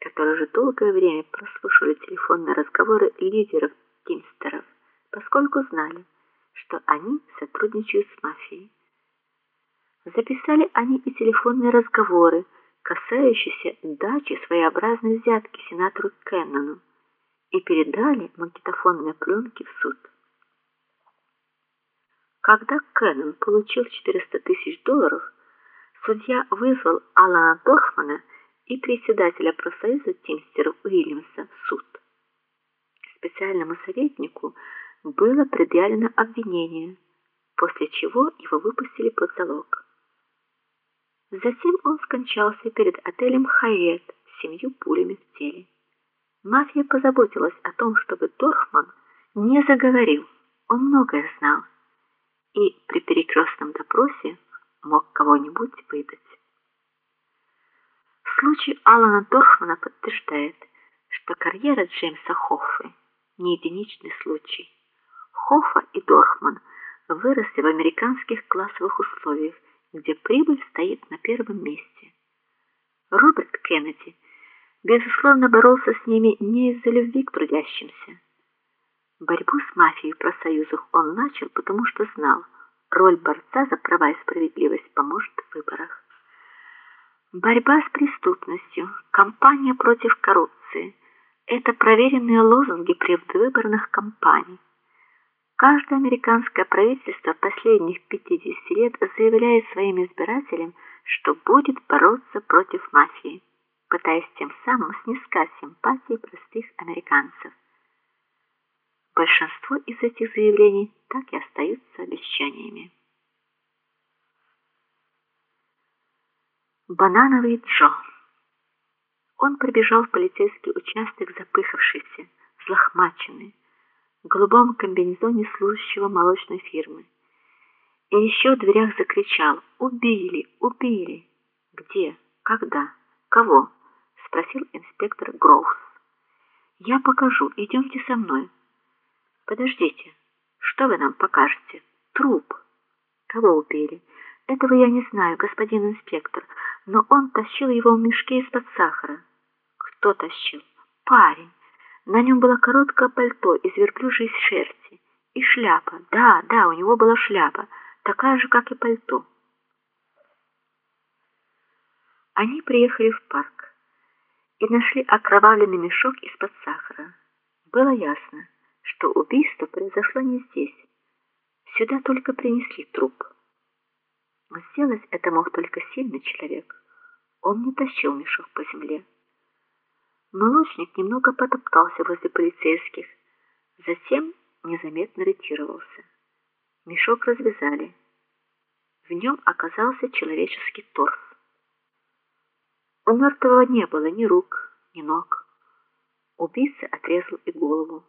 которые уже долгое время прослушивали телефонные разговоры лидеров Тимстеров, поскольку знали, что они сотрудничают с мафией. Записали они и телефонные разговоры, касающиеся дачи своеобразной взятки сенатору Кеннону, и передали магнитофонные пленки в суд. Когда Кеннон получил 400 тысяч долларов, судья вызвал Алана Дорфмана и председателя профсоюза Тимстеров Уильямса в суд. Специальному советнику было предъявлено обвинение, после чего его выпустили под залог. Затем он скончался перед отелем Хайет с семью пулями в теле. Мафия позаботилась о том, чтобы Дорфман не заговорил. Он многое знал и при перекрестном допросе мог кого-нибудь выдать. Случай Алана Дорфмана подтверждает, что карьера Джеймса Хоффы не единичный случай. Хоффа и Дорфман выросли в американских классовых условиях, где прибыль стоит на первом месте. Роберт Кеннеди безусловно боролся с ними не из-за любви к трудящимся. Борьбу с мафией в профсоюзах он начал, потому что знал, роль борца за права и справедливость поможет в выборах. Борьба с преступностью, кампания против коррупции это проверенные лозунги предвыборных кампаний. Каждое американское правительство последних 50 лет заявляет своим избирателям, что будет бороться против мафии, пытаясь тем самым снискать симпатии простых американцев. Большинство из этих заявлений так и остаются обещаниями. Банановый Джо. Он пробежал в полицейский участок запыхавшийся, взлохмаченный, в голубом комбинезоне служащего молочной фирмы. И еще в дверях закричал: "Убили! Убили!" "Где? Когда? Кого?" спросил инспектор Гроувс. "Я покажу. Идемте со мной." Подождите. Что вы нам покажете? Труп. Кого убили? Этого я не знаю, господин инспектор, но он тащил его в мешке из-под сахара. Кто тащил? Парень. На нем было короткое пальто из верблюжьей шерсти и шляпа. Да, да, у него была шляпа, такая же, как и пальто. Они приехали в парк и нашли окровавленный мешок из-под сахара. Было ясно, что убийство произошло не здесь. Сюда только принесли труп. Сделать это мог только сильный человек. Он не тащил мешок по земле. Молочник немного потоптался возле полицейских, затем незаметно ретировался. Мешок развязали. В нем оказался человеческий торс. У мертвого не было ни рук, ни ног. Убийца отрезал и голову.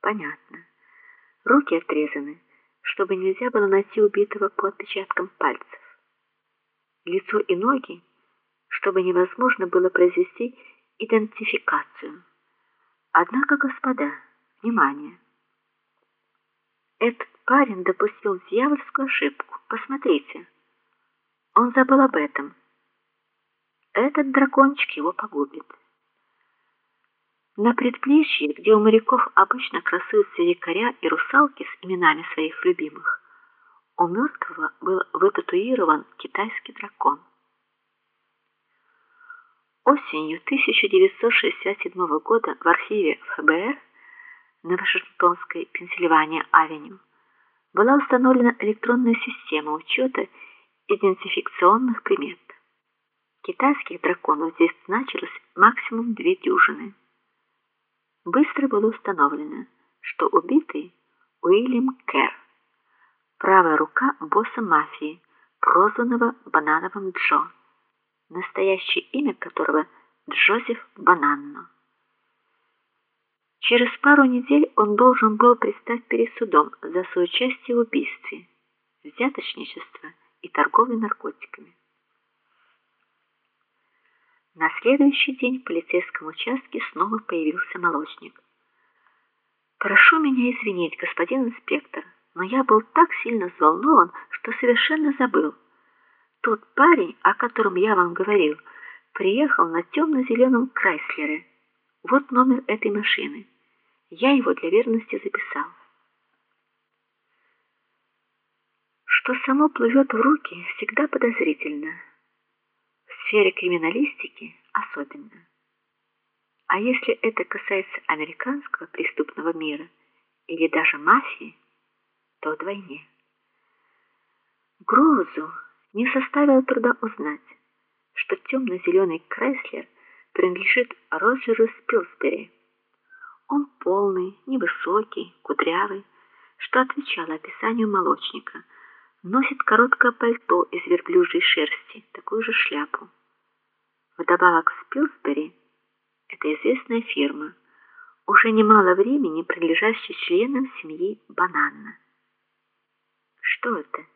Понятно. Руки отрезаны, чтобы нельзя было найти убитого по отпечаткам пальцев. Лицо и ноги, чтобы невозможно было произвести идентификацию. Однако, господа, внимание. Этот парень допустил дьявольскую ошибку. Посмотрите. Он забыл об этом. Этот дракончик его погубит. На предплечье, где у моряков обычно красуются якоря и русалки с именами своих любимых, у мертвого был вытатуирован китайский дракон. Осенью 1967 года в архиве ФБР на Вашингтонской Пенсильвания-авеню была установлена электронная система учета идентификационных примет. Китайских драконов здесь значилось максимум две дюжины. Быстро было установлено, что убитый Уильям Кер, правая рука босса мафии, прозванного Банановым Джо, настоящее имя которого Джозеф Бананно. Через пару недель он должен был предстать перед судом за соучастие в убийстве, взяточничество и торговле наркотиками. На следующий день в полицейском участке снова появился молочник. Прошу меня извинить, господин инспектор, но я был так сильно взволнован, что совершенно забыл. Тот парень, о котором я вам говорил, приехал на темно зеленом Крайслере. Вот номер этой машины. Я его для верности записал. Что само плывет в руки, всегда подозрительно. Сфере криминалистики особенно. А если это касается американского преступного мира или даже мафии, то вдвойне. Гроузу не составило труда узнать, что темно зеленый Крайслер принадлежит Роджеру Спилсбери. Он полный, невысокий, кудрявый, что отвечало описанию молочника. Носит короткое пальто из верблюжьей шерсти, такую же шляпу. Вдобавок Спилсбери это известная фирма, уже немало времени принадлежащая членам семьи Бананна. Что это?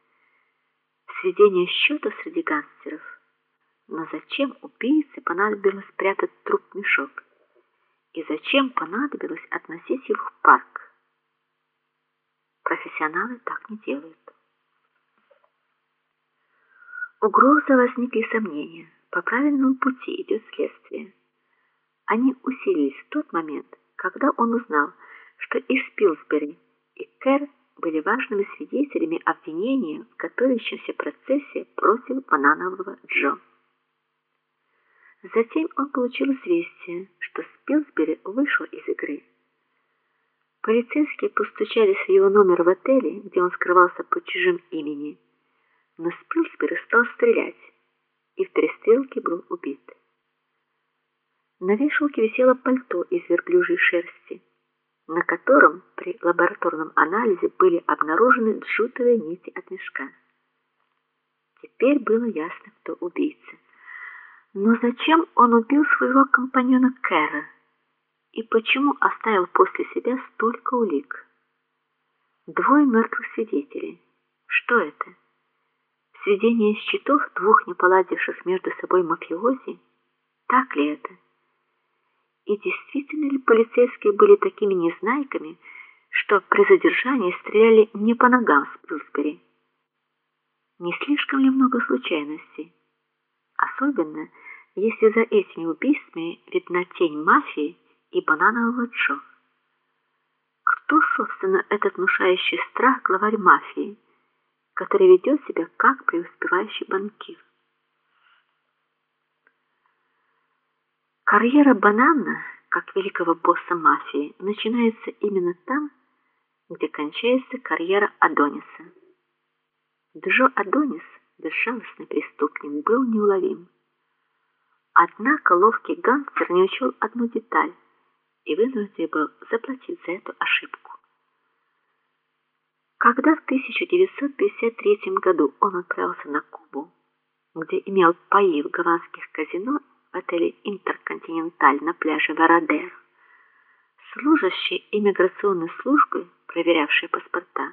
Сведение счета среди гангстеров. Но зачем убийце понадобилось спрятать труп в мешок? И зачем понадобилось относить его в парк? Профессионалы так не делают. У Гроза возникли сомнения, по правильному пути идет следствие. Они усилились в тот момент, когда он узнал, что и Спилсбери, и Кэр были важными свидетелями обвинения в готовящемся процессе против Бананового Джо. Затем он получил известие, что Спилсбери вышел из игры. Полицейские постучались в его номер в отеле, где он скрывался под чужим именем. Но Спилсбери стал стрелять, и в перестрелке был убит. На вешалке висело пальто из верблюжьей шерсти, на котором при лабораторном анализе были обнаружены джутовые нити от мешка. Теперь было ясно, кто убийца. Но зачем он убил своего компаньона Кэра? И почему оставил после себя столько улик? Двое мертвых свидетелей. Что это? Сведение счетов двух не поладивших между собой мафиози? Так ли это? И действительно ли полицейские были такими незнайками, что при задержании стреляли не по ногам Спилсбери? Не слишком ли много случайностей? Особенно, если за этими убийствами видна тень мафии и бананового Джо. Кто, собственно, этот внушающий страх главарь мафии, который ведет себя как преуспевающий банкир? Карьера Банана, как великого босса мафии, начинается именно там, где кончается карьера Адониса. Джо Адонис, безжалостный преступник, был неуловим. Однако ловкий гангстер не учел одну деталь и вынужден был заплатить за эту ошибку. Когда в 1953 году он отправился на Кубу, где имел паи в гаванских казино в отеле Интерконтиненталь на пляже Вородер. Служащие иммиграционной службы, проверявшие паспорта,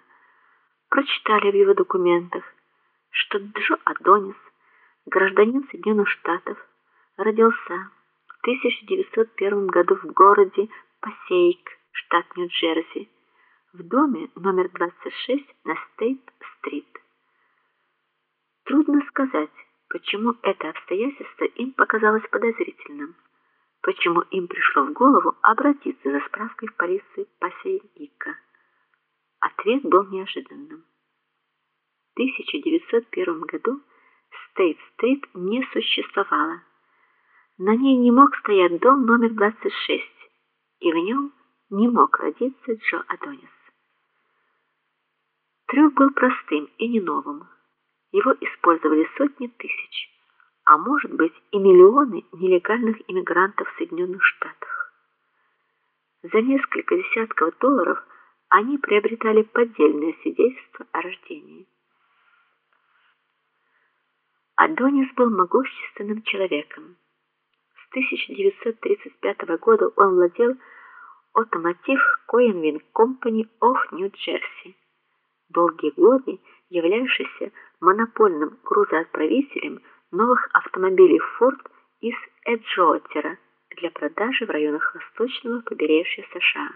прочитали в его документах, что Джо Адонис, гражданин Соединенных Штатов, родился в 1901 году в городе Пасейк, штат Нью-Джерси, в доме номер 26 на Стейт-стрит. Трудно сказать, почему это обстоятельство им показалось подозрительным, почему им пришло в голову обратиться за справкой в полицию Пасейка. Ответ был неожиданным. В 1901 году Стейт-стрит не существовало. На ней не мог стоять дом номер 26, и в нем не мог родиться Джо Адонис. Трюк был простым и не новым. Его использовали сотни тысяч, а может быть и миллионы нелегальных иммигрантов в Соединенных Штатах. За несколько десятков долларов они приобретали поддельное свидетельство о рождении. Адонис был могущественным человеком. С 1935 года он владел Automotive Coinwin Company of New Jersey, долгие годы являвшийся монопольным грузоотправителем новых автомобилей Ford из Эджотера для продажи в районах восточного побережья США.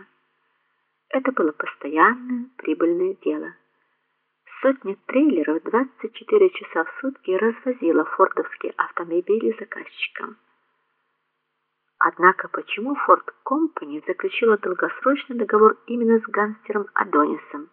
Это было постоянное прибыльное дело. Сотня трейлеров 24 часа в сутки развозила фордовские автомобили заказчикам. Однако почему Ford Company заключила долгосрочный договор именно с гангстером Адонисом?